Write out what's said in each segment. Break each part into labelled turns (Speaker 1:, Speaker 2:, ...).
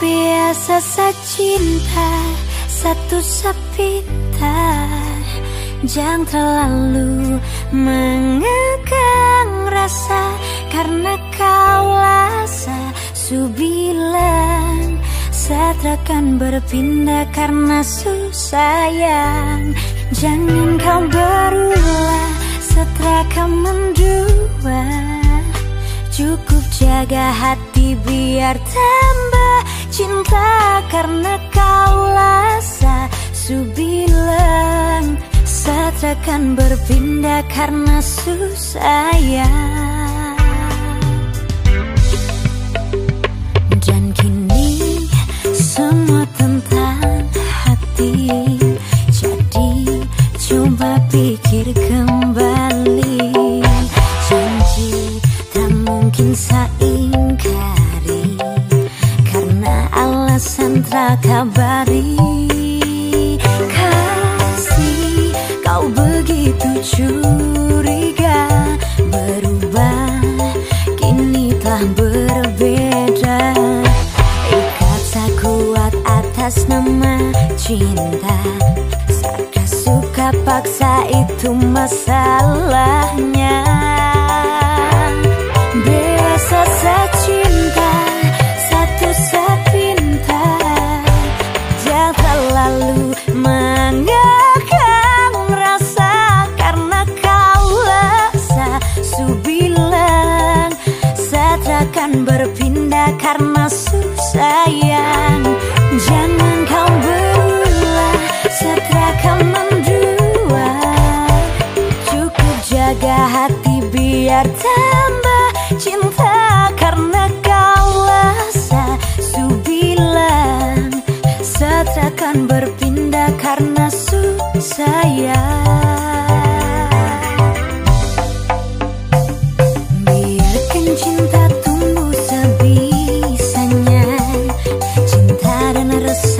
Speaker 1: Biasa cinta satu sepintar Jangan terlalu mengekang rasa Karena kau rasa subilang. Setrakan berpindah karena susayang Jangan kau berulah. Setraka mendua Cukup jaga hati biar tambah cinta karena kau rasa subilang. Setrakan berpindah karena susayang atas nama cinta suka paksa itu masalahnya subilang Setrakan berpindah karena susayang una rosa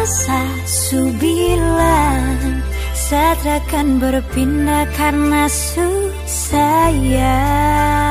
Speaker 1: rasa subilang Setrakan berpindah karena susah Oh